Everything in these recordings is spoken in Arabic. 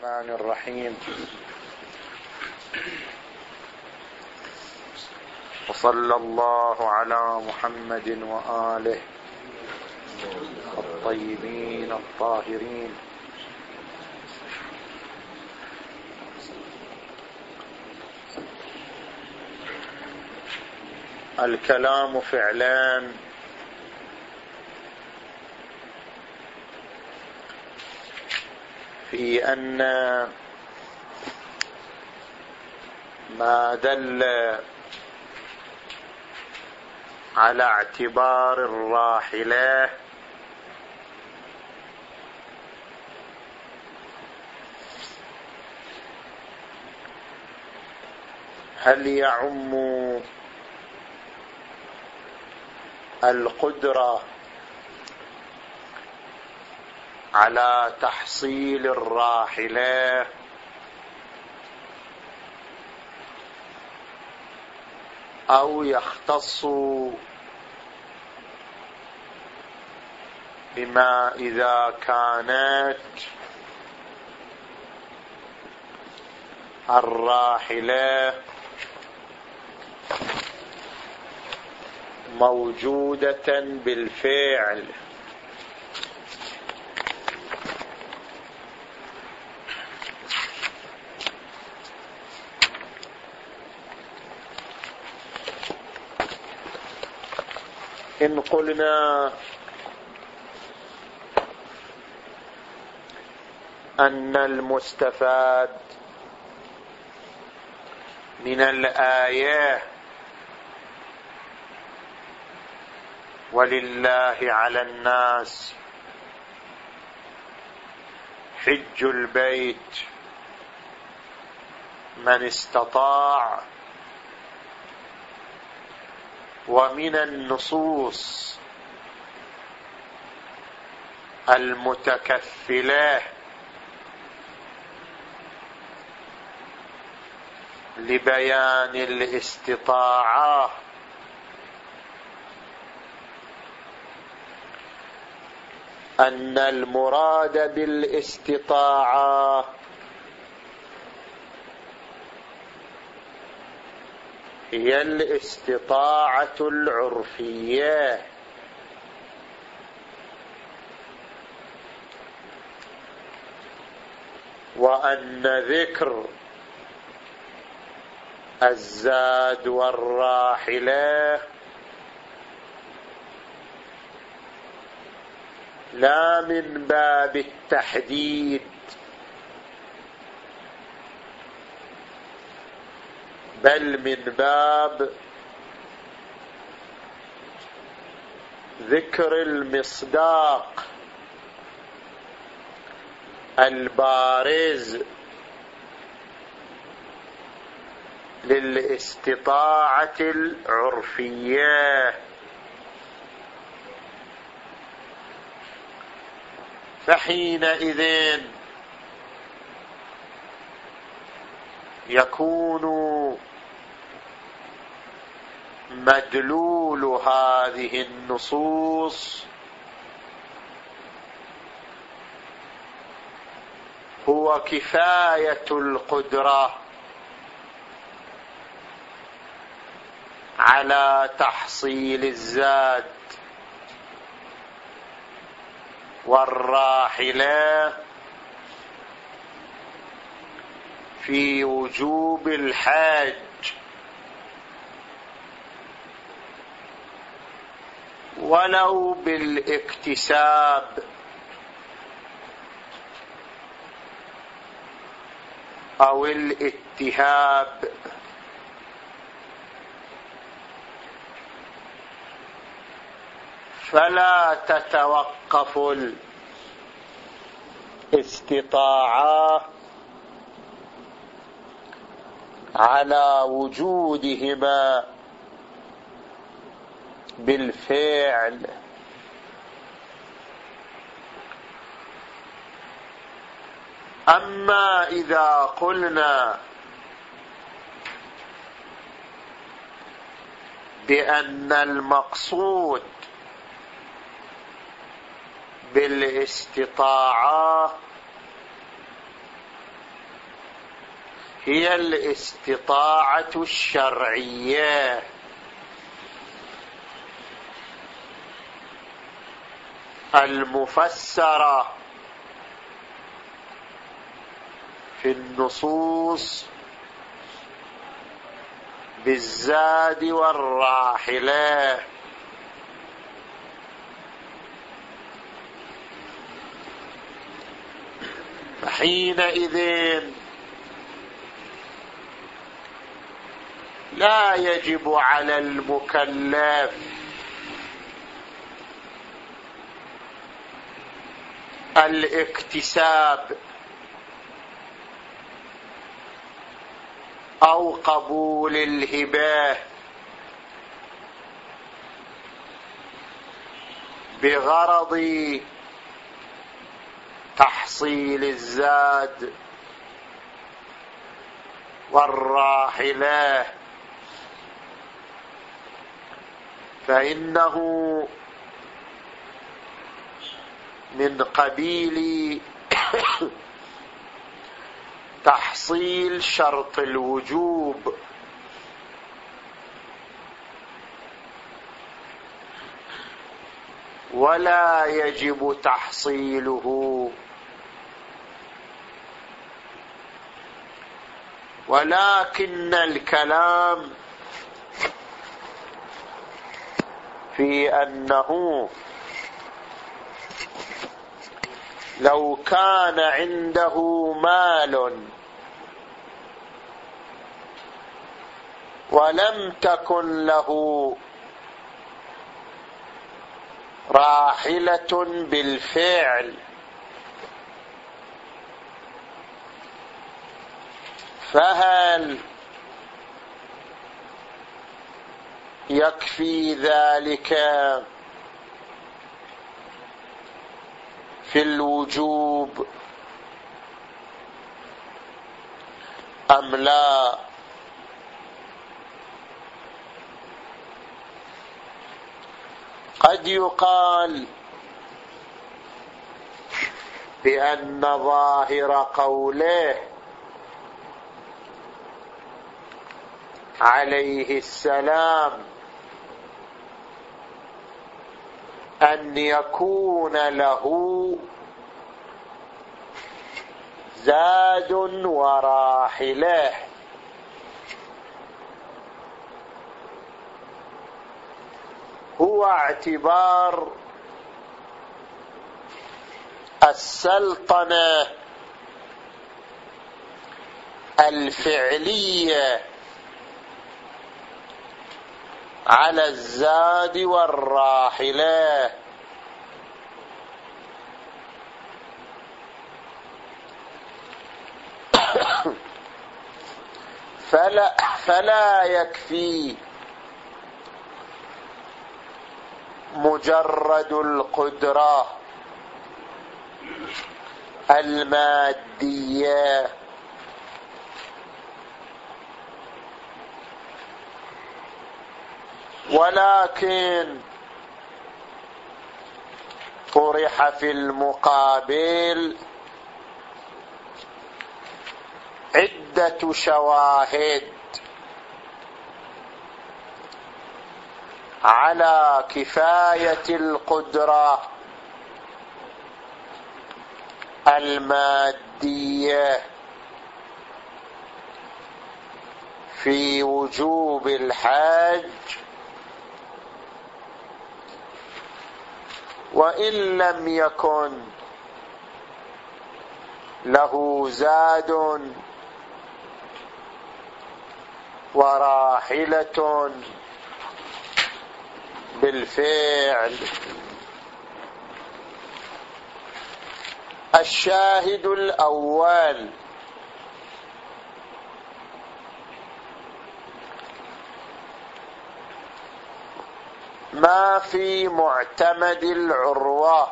الرحمن الرحيم. وصلى الله على محمد وآله الطيبين الطاهرين. الكلام فعلان. في أن ما دل على اعتبار الراحلة هل يعم القدرة على تحصيل الراحلة. أو يختص بما إذا كانت الراحلة موجودة بالفعل. إن قلنا أن المستفاد من الآية ولله على الناس حج البيت من استطاع ومن النصوص المتكفلة لبيان الاستطاعة أن المراد بالاستطاعة هي الاستطاعة العرفية. وأن ذكر الزاد والراحلة لا من باب التحديد. بل من باب ذكر المصداق البارز للاستطاعة العرفية. فحينئذ يكون مدلول هذه النصوص. هو كفاية القدرة على تحصيل الزاد والراحلة في وجوب الحج ولو بالاكتساب. أو الاتهاب. فلا تتوقف الاستطاعة على وجودهما. بالفعل. أما إذا قلنا بأن المقصود بالاستطاعة هي الاستطاعة الشرعية. المفسرة في النصوص بالزاد والراحلة. فحينئذ لا يجب على المكلف الاكتساب أو قبول الهبة بغرض تحصيل الزاد والراحلة فإنه من قبيل تحصيل شرط الوجوب. ولا يجب تحصيله. ولكن الكلام في أنه لو كان عنده مال. ولم تكن له راحلة بالفعل. فهل يكفي ذلك؟ في الوجوب. أم لا؟ قد يقال بأن ظاهر قوله عليه السلام أن يكون له زاد وراحلة. هو اعتبار السلطنة الفعلية على الزاد والراحلة. فلا, فلا يكفي مجرد القدرة المادية ولكن طرح في المقابل عدة شواهد على كفاية القدرة المادية في وجوب الحج. وإن لم يكن له زاد وراحلة بالفعل. الشاهد الأول. ما في معتمد العروة.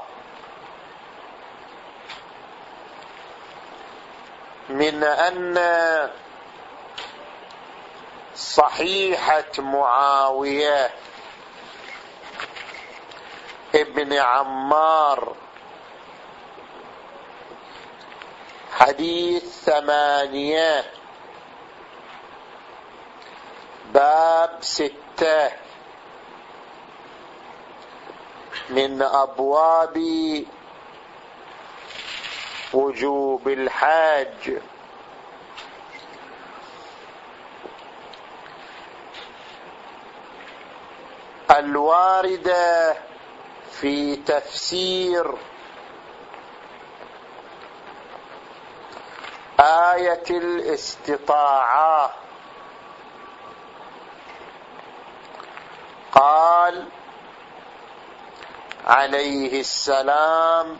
من أن صحيحة معاوية ابن عمار حديث ثمانية باب ستة. من أبواب وجوب الحاج. الواردة في تفسير آية الاستطاعة. قال عليه السلام.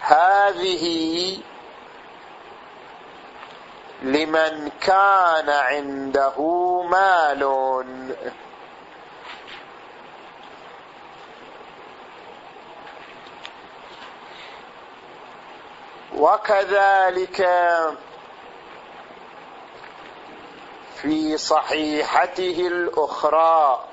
هذه لمن كان عنده مال. وكذلك في صحيحته الأخرى.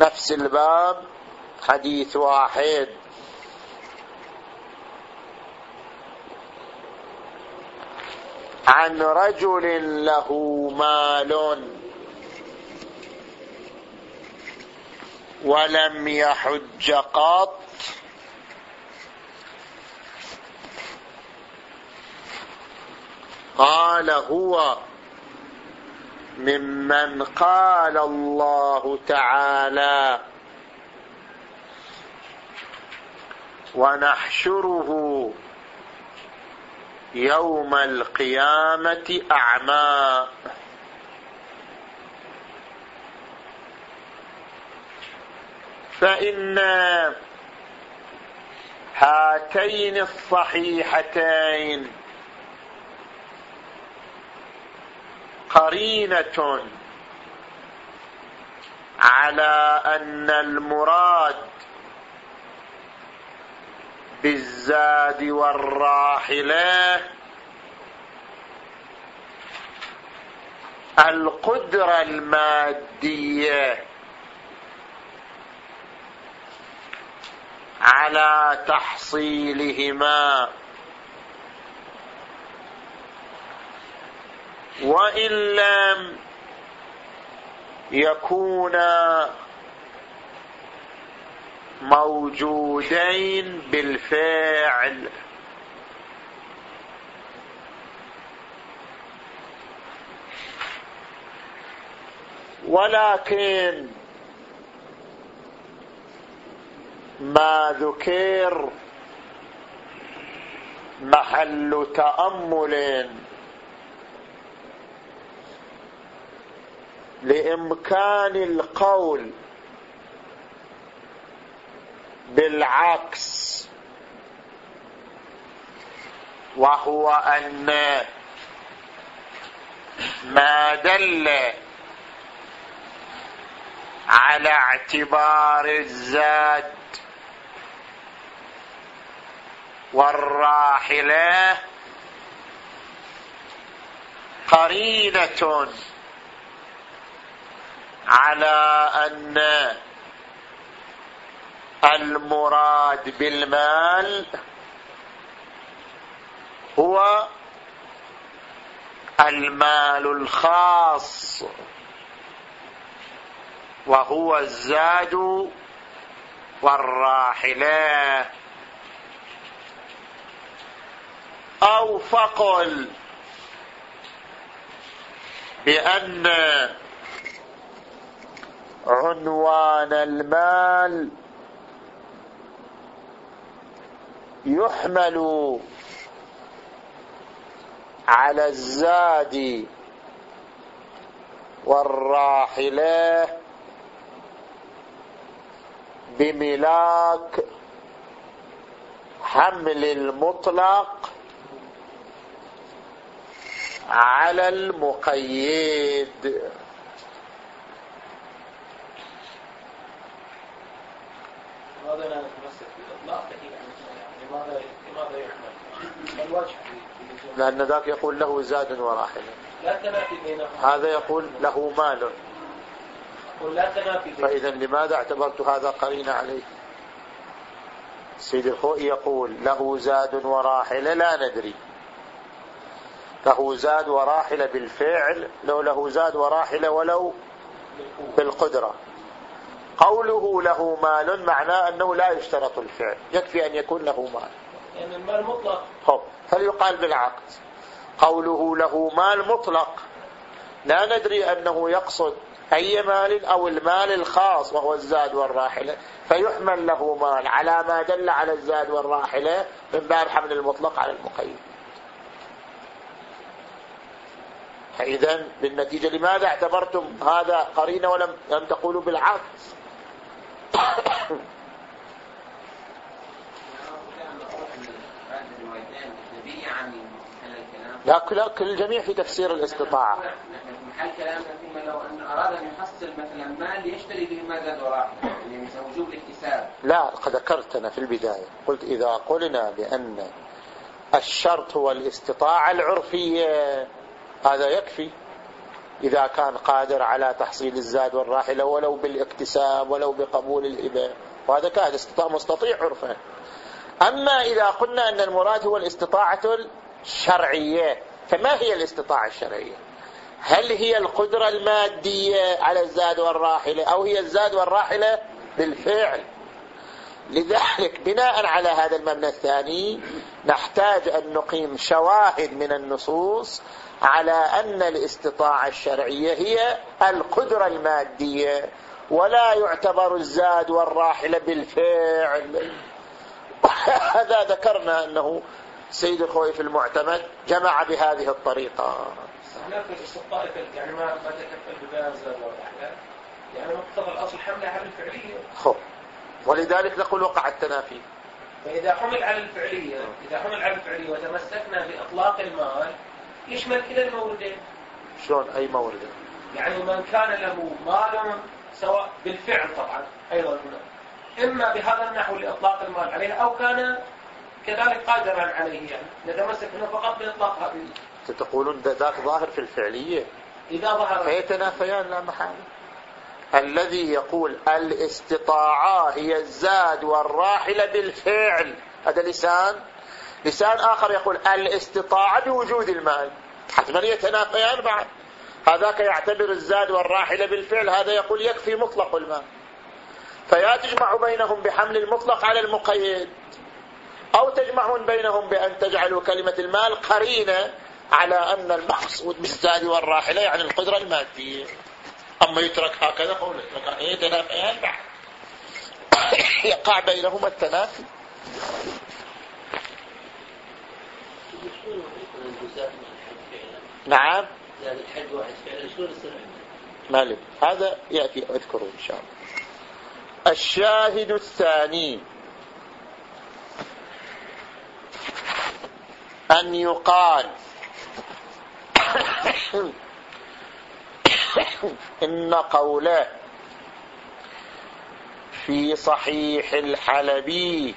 نفس الباب حديث واحد. عن رجل له مال. ولم يحج قط. قال هو ممن قال الله تعالى. ونحشره يوم القيامة أعمى. فإن هاتين الصحيحتين قرينة على أن المراد بالزاد والراحلة القدرة المادية على تحصيلهما. وإن لم يكونا موجودين بالفعل. ولكن ما ذكر محل تأمل لإمكان القول بالعكس وهو أن ما دل على اعتبار الزاد والراحلة قرينة. على أن المراد بالمال هو المال الخاص وهو الزاد والراحله أو فقل بأن عنوان المال يحمل على الزاد والراحلة بملاك حمل المطلق على المقيد. لأن ذاك يقول له زاد وراحلة لا تنافي بينهما. هذا يقول له مال. قل لا تنافي بينهما. فإذا لماذا اعتبرت هذا قرين عليه؟ سيد الخوئي يقول له زاد وراحلة لا ندري. له زاد وراحلة بالفعل لو له زاد وراحلة ولو بالقدرة. قوله له مال معناه أنه لا يشترط الفعل. يكفي أن يكون له مال. يعني المال مطلق. فليقال بالعقد. قوله له مال مطلق. لا ندري أنه يقصد أي مال أو المال الخاص وهو الزاد والراحلة فيحمل له مال على ما دل على الزاد والراحلة من باب حمل المطلق على المقيد. فإذا بالنتيجة لماذا اعتبرتم هذا قرينة ولم لم تقولوا بالعكس كل الجميع في تفسير الاستطاعة. محل كلامنا فيما لو أن أراد أن يحصل مثلا مال يشتري به ما زاد وراحه يعني وجوب الاكتساب. لا قد ذكرت أنا في البداية قلت إذا قلنا بأن الشرط هو الاستطاعة العرفية هذا يكفي. إذا كان قادر على تحصيل الزاد والراحلة ولو بالاكتساب ولو بقبول الإباء وهذا كان استطاع مستطيع عرفا أما إذا قلنا أن المراد هو الاستطاعة الشرعية فما هي الاستطاعة الشرعية؟ هل هي القدرة المادية على الزاد والراحلة أو هي الزاد والراحلة بالفعل؟ لذلك بناء على هذا المبنى الثاني نحتاج أن نقيم شواهد من النصوص على أن الاستطاعة الشرعية هي القدرة المادية ولا يعتبر الزاد والراحلة بالفعل. هذا ذكرنا أنه سيد الخوي في المعتمد جمع بهذه الطريقة. هناك الطائفة يعني ما تكفل يعني مقتضى الأصل حملها على الفعلية. خب. ولذلك نقول وقع التنافي. فإذا حمل على الفعلية إذا حمل على الفعلية وتمسكنا بإطلاق المال يشمل كلا الموردين. شلون أي مورد؟ يعني من كان له مال سواء بالفعل طبعا أيضا هنا. إما بهذا النحو لإطلاق المال عليه أو كان كذلك قادرا عليه يعني نتمسك هنا فقط بإطلاق هذه. تقولون ذاك ظاهر في الفعلية؟ إذا ظهر. فيتنافيان لا محالة الذي يقول الاستطاعة هي الزاد والراحلة بالفعل. هذا لسان. لسان آخر يقول الاستطاعة بوجود المال حتما يتنافيان بعد. هذاك يعتبر الزاد والراحلة بالفعل. هذا يقول يكفي مطلق المال فيا تجمع بينهم بحمل المطلق على المقيد. أو تجمعون بينهم بأن تجعلوا كلمة المال قرينة على أن المقصود بالزاد والراحلة يعني القدرة المادية. أما يترك هكذا قول يترك يتنافيان بعد يقع بينهما التنافي. نعم. الحج واحد فعلا يصير هذا يأتي أذكره إن شاء الله. الشاهد الثاني. أن يقال إن قوله في صحيح الحلبي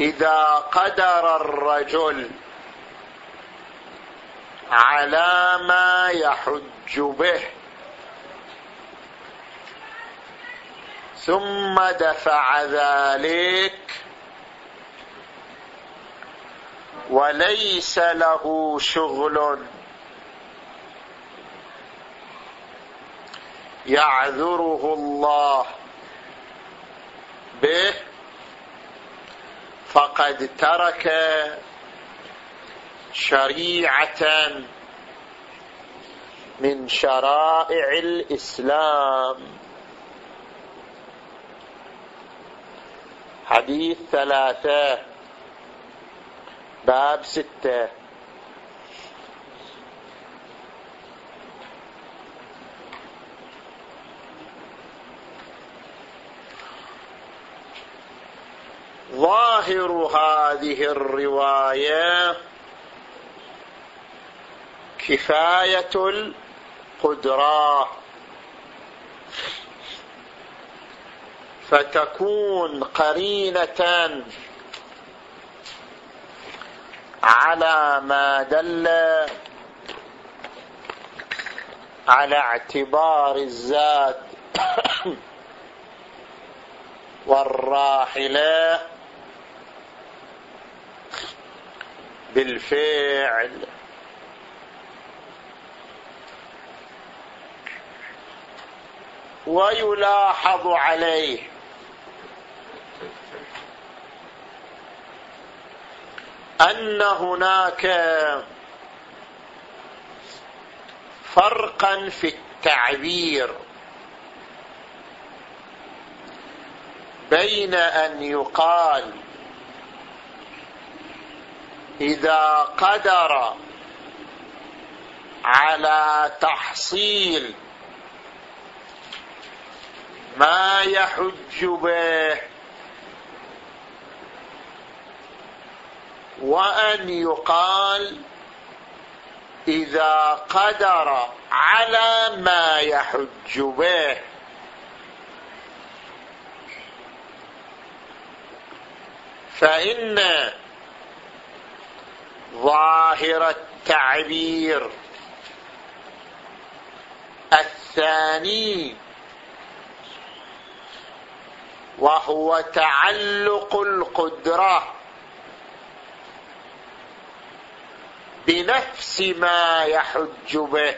إذا قدر الرجل على ما يحج به ثم دفع ذلك وليس له شغل. يعذره الله به فقد ترك شريعة من شرائع الإسلام. حديث ثلاثة. باب ستة. ظاهر هذه الرواية كفاية القدرة. فتكون قرينة على ما دل على اعتبار الزاد والراحلة بالفعل. ويلاحظ عليه أن هناك فرقا في التعبير بين أن يقال إذا قدر على تحصيل ما يحج به وأن يقال إذا قدر على ما يحج به. فإن ظاهر التعبير الثاني وهو تعلق القدرة. بنفس ما يحج به.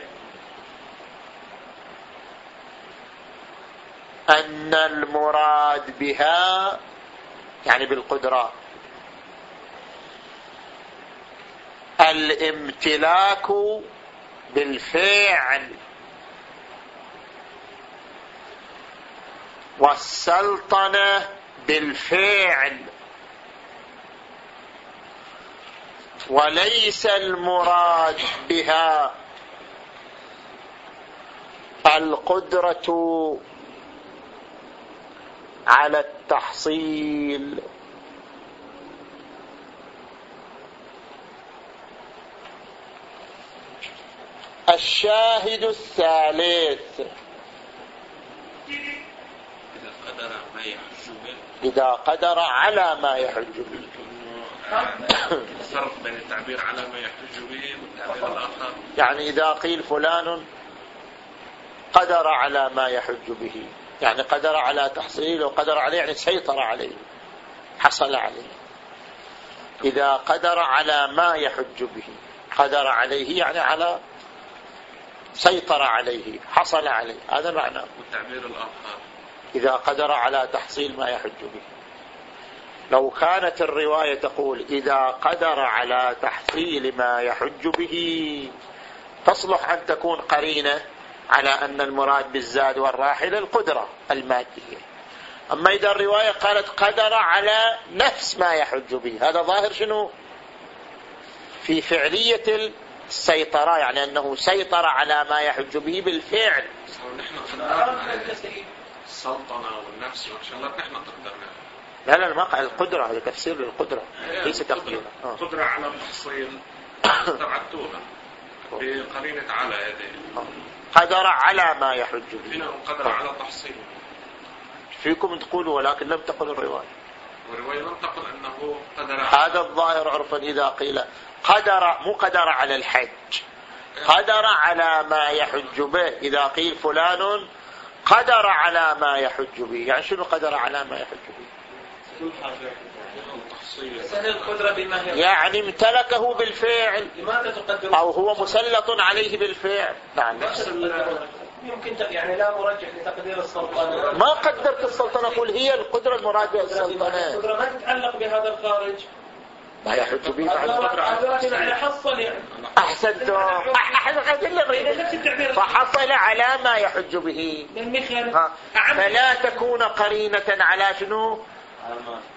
أن المراد بها يعني بالقدرة. الامتلاك بالفعل. والسلطنة بالفعل. وليس المراد بها القدرة على التحصيل. الشاهد الثالث. إذا قدر على ما يحج به. الفرق بين التعبير على ما يحتج به والتعبير الآخر. يعني إذا قيل فلان قدر على ما يحج به يعني قدر على تحصيله وقدر عليه يعني سيطر عليه حصل عليه. إذا قدر على ما يحج به قدر عليه يعني على سيطر عليه حصل عليه هذا معناه والتعبير الآخر. إذا قدر على تحصيل ما يحج به. لو كانت الرواية تقول إذا قدر على تحصيل ما يحج به تصلح أن تكون قرينة على أن المراد بالزاد والراحلة القدرة المادية أما إذا الرواية قالت قدر على نفس ما يحج به هذا ظاهر شنو في فعلية السيطرة يعني أنه سيطر على ما يحج به بالفعل نحن السلطنة والنفس والشغلات نحن قدرناها لا لا قال القدرة هذا تفسير للقدرة ليس تقدير آه. قدرة على التحصيل استبعدتوها بقرينة على هذه قدر على ما يحج به. فينا قدر على التحصيل فيكم تقولوا ولكن لم تقل الرواية. والرواية لم تقل أنه قدر هذا الظاهر عرفا إذا قيل قدر مو قدر على الحج. قدر على ما يحج به. إذا قيل فلان قدر على ما يحج به. يعني شنو قدر على ما يحج به؟ يعني امتلكه بالفعل أو هو مسلط عليه بالفعل. نعم. يمكن يعني لا مرجح لتقدير السلطنة ما قدرت السلطنة؟ قل هي القدرة المراد بها السلطنة القدرة ما تتعلق بهذا الخارج ما يحج به يعني حصل يعني أحسنت. فحصل على ما يحج به. فلا تكون قرينة على شنو؟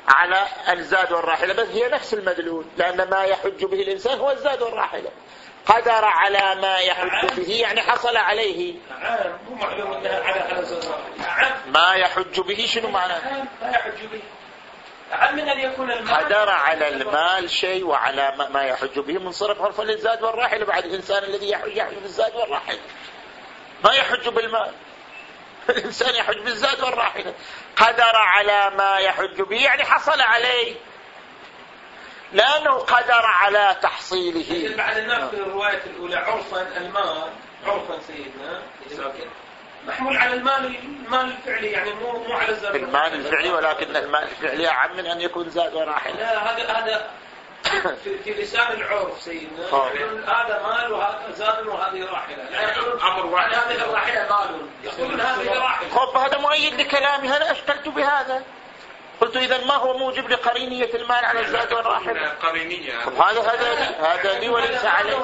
على الزاد والراحلة بس هي نفس المدلول لأن ما يحج به الإنسان هو الزاد والراحلة. قدر على ما يحج به يعني حصل عليه. ما يحج به شنو معناه؟ ما يحج به من أن يكون المال قدر على المال شيء وعلى ما يحج به من صرف عرفا للزاد والراحل بعد الإنسان الذي يحج يحج بالزاد والراحل ما يحج بالمال. الإنسان يحج بالزاد والراحلة قدر على ما يحج به يعني حصل عليه. لأنه قدر على تحصيله. بعد ناخذ الرواية الأولى عرفا المال عرفا سيدنا محمول على المال المال الفعلي يعني مو مو على الزاد المال الفعلي ولكن المال الفعلي أعم من أن يكون زاد وراحل. لا هذا هذا في, لسان العرف سيدنا. يقولون هذا مال وهذا زاد وهذه راحلة. لا يقولون أمر واحد. عن هذه الراحلة مال. يقولون هذه راحلة. خب هذا مؤيد لكلامي. أنا أشكلت بهذا؟ قلت إذا ما هو موجب لقرينية المال على الزاد والراحل قرينية. طب هذا هذا لي هذا لي وليس عليه.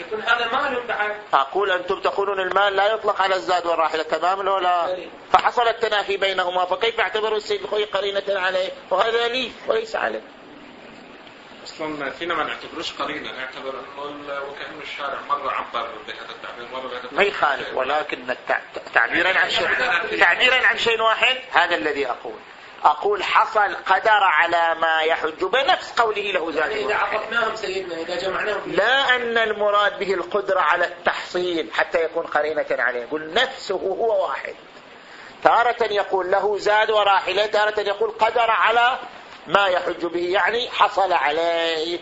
يكون هذا مال بعد. أقول أنتم تقولون المال لا يطلق على الزاد والراحلة تماما ولا فحصل التنافي بينهما فكيف أعتبر السيد الخوي قرينة عليه؟ وهذا لي وليس عليه. أصلا فينا ما نعتبروش قرينة نعتبر أنه وكأنه الشارع مرة عبر بهذا التعبير مرة بهذا ما يخالف ولكن التع- تعبيرا عن شيء تعبيرا عن شيء واحد هذا الذي أقول. أقول حصل قدر على ما يحج بنفس قوله له زاد يعني إذا وراحل. عطفناهم سيدنا إذا جمعناهم لا أن المراد به القدرة على التحصيل حتى يكون قرينة عليه. يقول نفسه هو واحد. تارة يقول له زاد وراحلة تارة يقول قدر على ما يحج به يعني حصل عليه.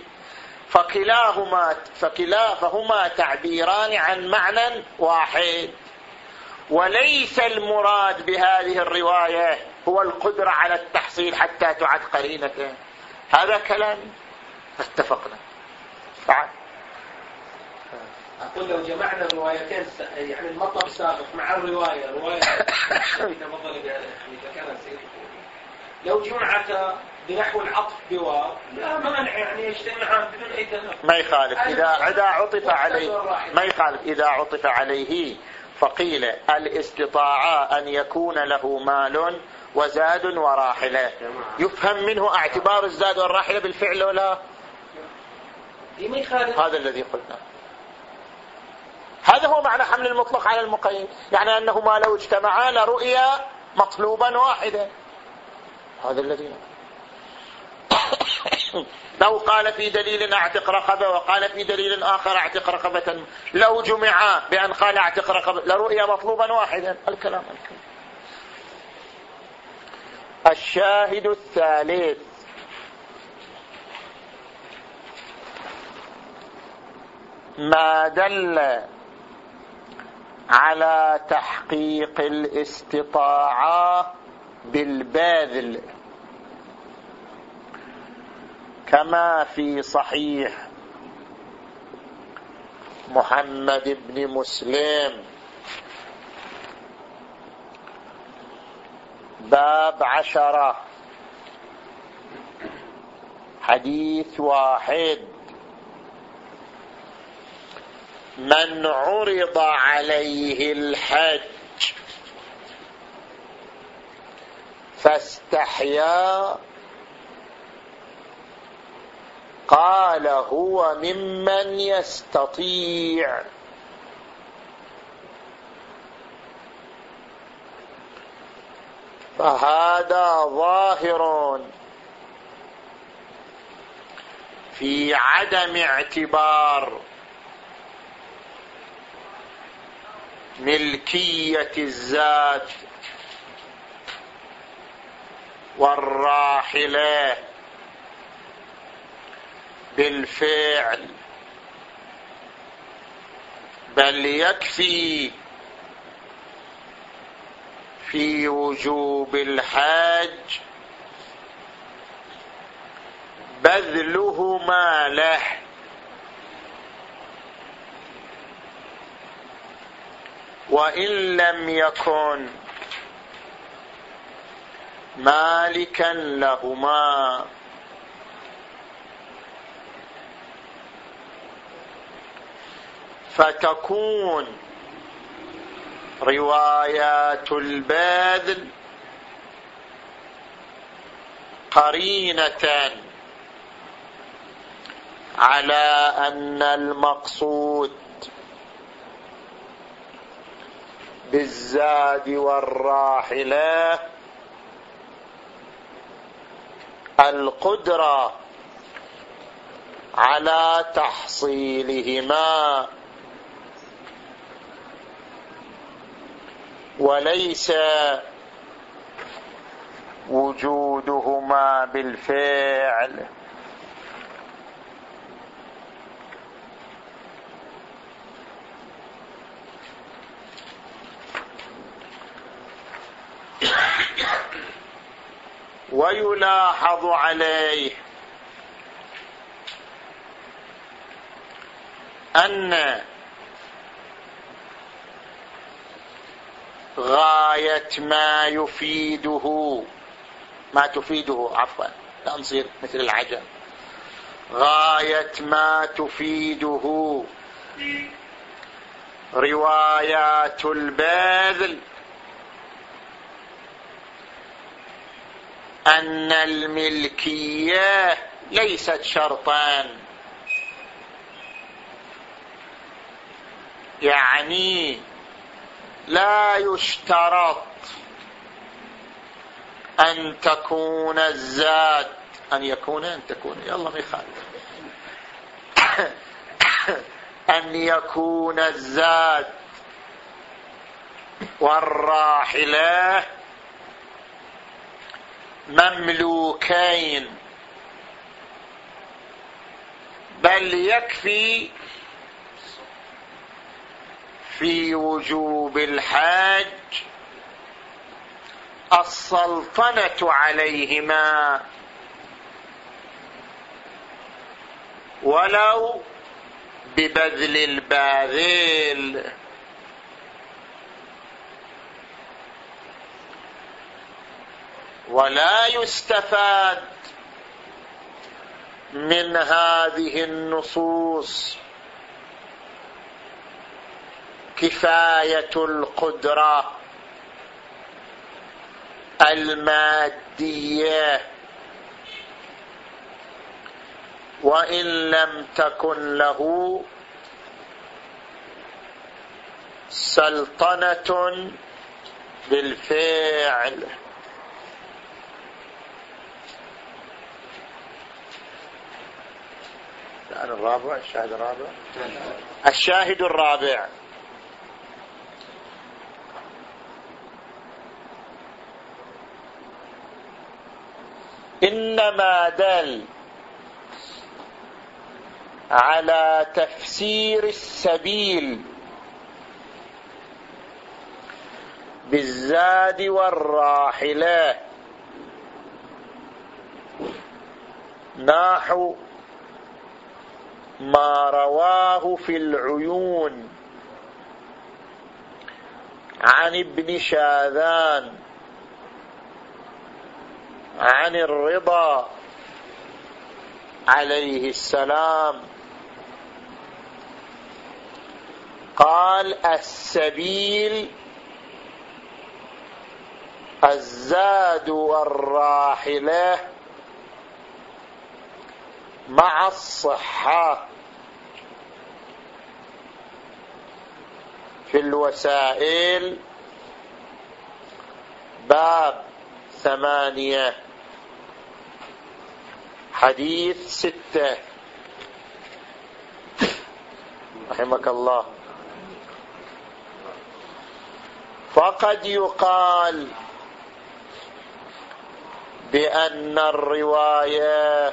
فكلاهما فكلا فهما تعبيران عن معنى واحد. وليس المراد بهذه الرواية هو القدرة على التحصيل حتى تعد قرينة. هذا كلام. اتفقنا. بعد أقول لو جمعنا الروايتين يعني المطلب السابق مع بهذا إذا كان سيد لو جمعت بنحو العطف بواو. لا مانع يعني يجتمعان بدون أي تناقض. ما يخالف. إذا إذا عطف عليه ما يخالف. إذا عطف عليه فقيل الاستطاعة أن يكون له مال وزاد وراحلة. يفهم منه اعتبار الزاد والراحلة بالفعل ولا هذا الذي قلنا. هذا هو معنى حمل المطلق على المقيد يعني أنهما لو اجتمعا لرؤيا مطلوبا واحدا. هذا الذي لو قال في دليل أعتق رقبة وقال في دليل آخر أعتق رقبة لو جمعا بأن قال أعتق رقبة لرؤيا مطلوبا واحدا. الكلام الكلام. الشاهد الثالث. ما دل على تحقيق الاستطاعة بالباذل كما في صحيح محمد بن مسلم. باب عشرة. حديث واحد. من عرض عليه الحج فاستحيا قال هو ممن يستطيع. فهذا ظاهر في عدم اعتبار ملكية الذات والراحلة. بالفعل. بل يكفي في وجوب الحج بذله ماله وإن لم يكن مالكا لهما. فتكون روايات الباذل قرينة على أن المقصود بالزاد والراحلة القدرة على تحصيلهما وليس وجودهما بالفعل. ويلاحظ عليه أن غاية ما يفيده. ما تفيده عفوا لا نصير مثل العجل غاية ما تفيده. روايات البذل. أن الملكية ليست شرطا. يعني لا يشترط أن تكون الزاد أن يكون أن تكون. يلا ما يخالف. أن يكون الزاد والراحلة مملوكين. بل يكفي في وجوب الحج السلطنة عليهما. ولو ببذل الباذل. ولا يستفاد من هذه النصوص. كفاية القدرة المادية. وإن لم تكن له سلطنة بالفعل. الرابع الشاهد الرابع. الشاهد الرابع. إنما دل على تفسير السبيل بالزاد والراحلة. ناحو ما رواه في العيون عن ابن شاذان. عن الرضا عليه السلام. قال السبيل الزاد والراحلة مع الصحة في الوسائل. باب ثمانية. حديث ستة. رحمك الله. فقد يقال بأن الرواية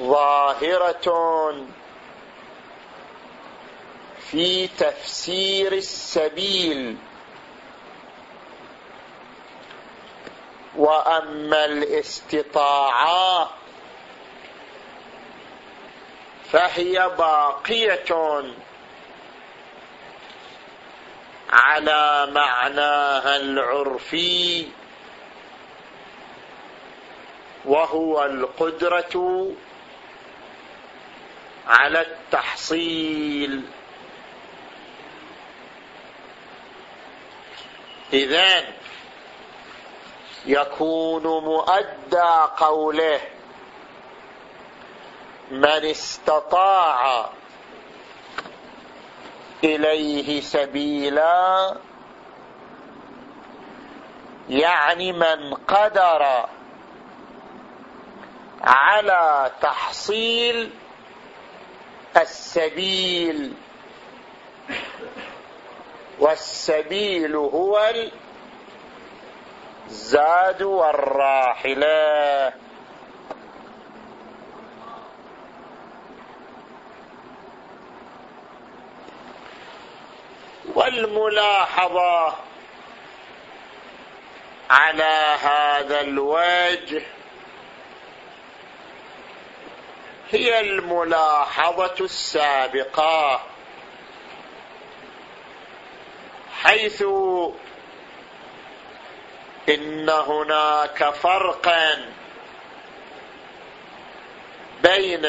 ظاهرة في تفسير السبيل. وأما الاستطاعة فهي باقية على معناها العرفي وهو القدرة على التحصيل. إذن يكون مؤدى قوله من استطاع إليه سبيلا يعني من قدر على تحصيل السبيل. والسبيل هو الزاد والراحلة. والملاحظة على هذا الوجه هي الملاحظة السابقة حيث إن هناك فرقا بين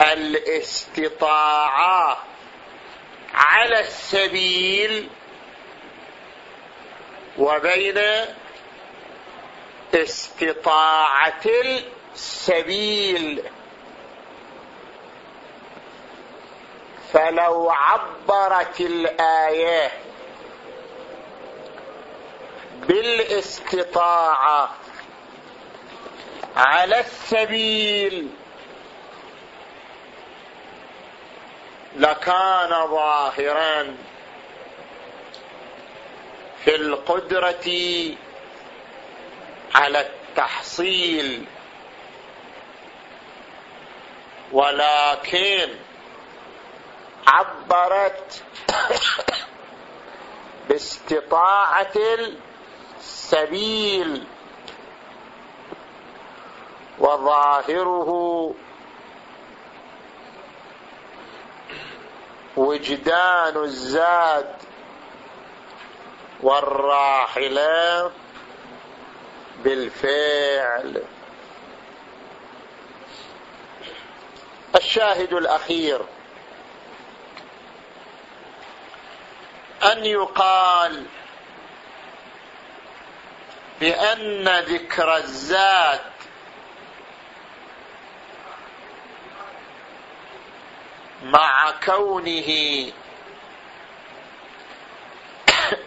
الاستطاعة على السبيل وبين استطاعة السبيل. فلو عبرت الآية بالاستطاعة على السبيل. لكان ظاهرا في القدرة على التحصيل ولكن عبرت باستطاعة السبيل وظاهره وجدان الزاد والراحلة بالفعل. الشاهد الأخير أن يقال بأن ذكر الزاد مع كونه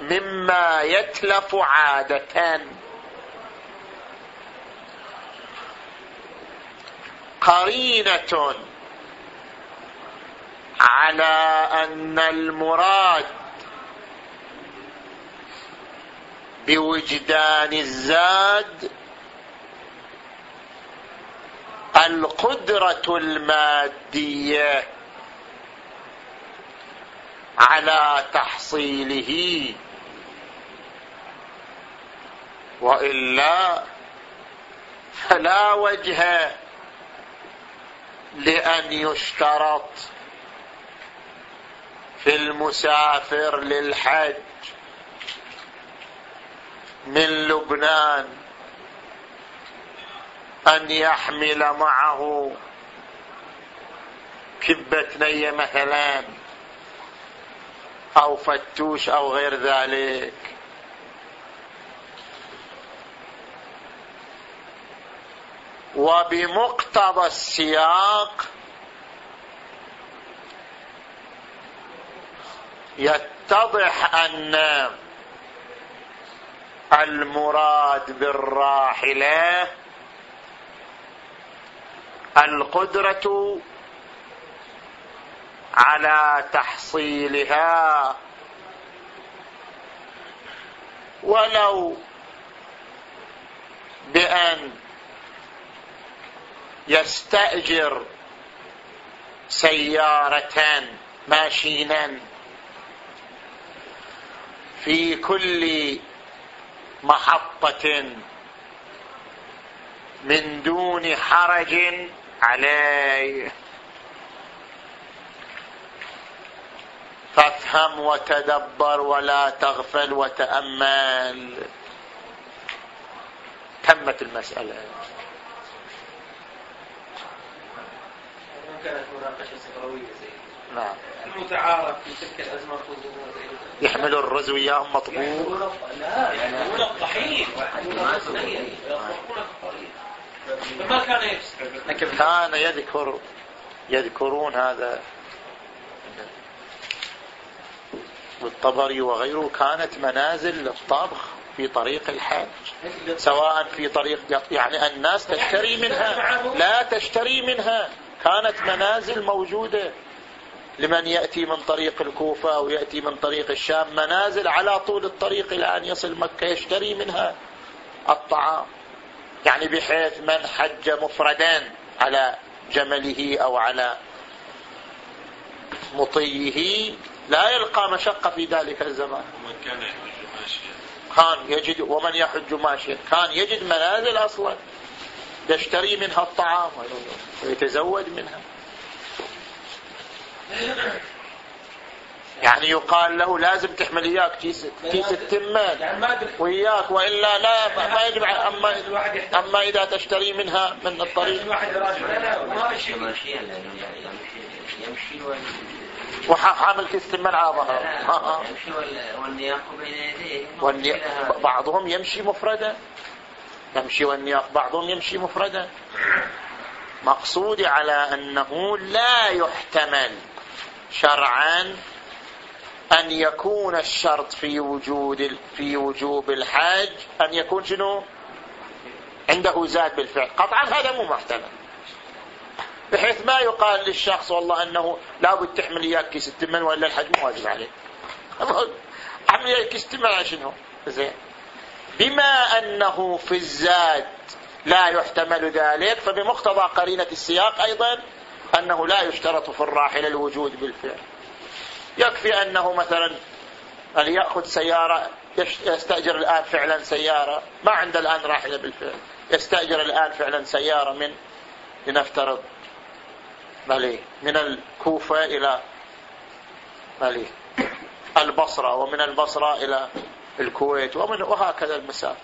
مما يتلف عادة. قرينة على أن المراد بوجدان الزاد القدرة المادية على تحصيله. وإلا فلا وجه لأن يشترط في المسافر للحج. من لبنان أن يحمل معه كبة نيه مثلا أو فتوش أو غير ذلك. وبمقتضى السياق يتضح أن المراد بالراحلة القدرة على تحصيلها. ولو بأن يستأجر سيارة ماشينا في كل محطة من دون حرج عليه. فافهم وتدبر ولا تغفل وتأمل. تمت المسألة. كانت مناقشه صغرويه زي نعم. المتعارف في تلك الأزمة يحمل الرز وياهم مطبوخ لا يحملون الطحين ويحملون الطحين فما كان يفسد كان يذكر يذكرون هذا. والطبري وغيره كانت منازل للطبخ في طريق الحج سواء في طريق يعني الناس تشتري منها لا تشتري منها. كانت منازل موجودة. لمن يأتي من طريق الكوفة أو يأتي من طريق الشام منازل على طول الطريق إلى أن يصل مكة يشتري منها الطعام. يعني بحيث من حج مفردا على جمله أو على مطيه لا يلقى مشقة في ذلك الزمان. ومن كان يحج ماشيا. كان يجد ومن يحج ماشيا. كان يجد منازل أصلا يشتري منها الطعام ويتزود منها. يعني يقال له لازم تحمل اياك كيس كيس يعني وياك وإلا لا ما يجب اما أما إذا تشتري منها من الطريق. يمشي وحامل كيس تمن على ظهره. يمشي والنياق بين يديه. بعضهم يمشي مفردا. يمشي والنياق بعضهم يمشي مفردا. مقصودي على أنه لا يحتمل شرعا أن يكون الشرط في وجود في وجوب الحج أن يكون شنو؟ عنده زاد بالفعل. قطعا هذا مو محتمل. بحيث ما يقال للشخص والله أنه لابد تحمل إياك كيس التمن ولا الحج مو واجب عليه أحمل إياك كيس التمن شنو؟ زين. بما أنه في الزاد لا يحتمل ذلك فبمقتضى قرينة السياق أيضا أنه لا يشترط في الراحل الوجود بالفعل. يكفي أنه مثلا أن يأخذ سيارة يستأجر الآن فعلا سيارة ما عنده الآن راحلة بالفعل. يستأجر الآن فعلا سيارة من لنفترض مالي من الكوفة إلى مالي البصرة ومن البصرة إلى الكويت ومن وهكذا المسافة.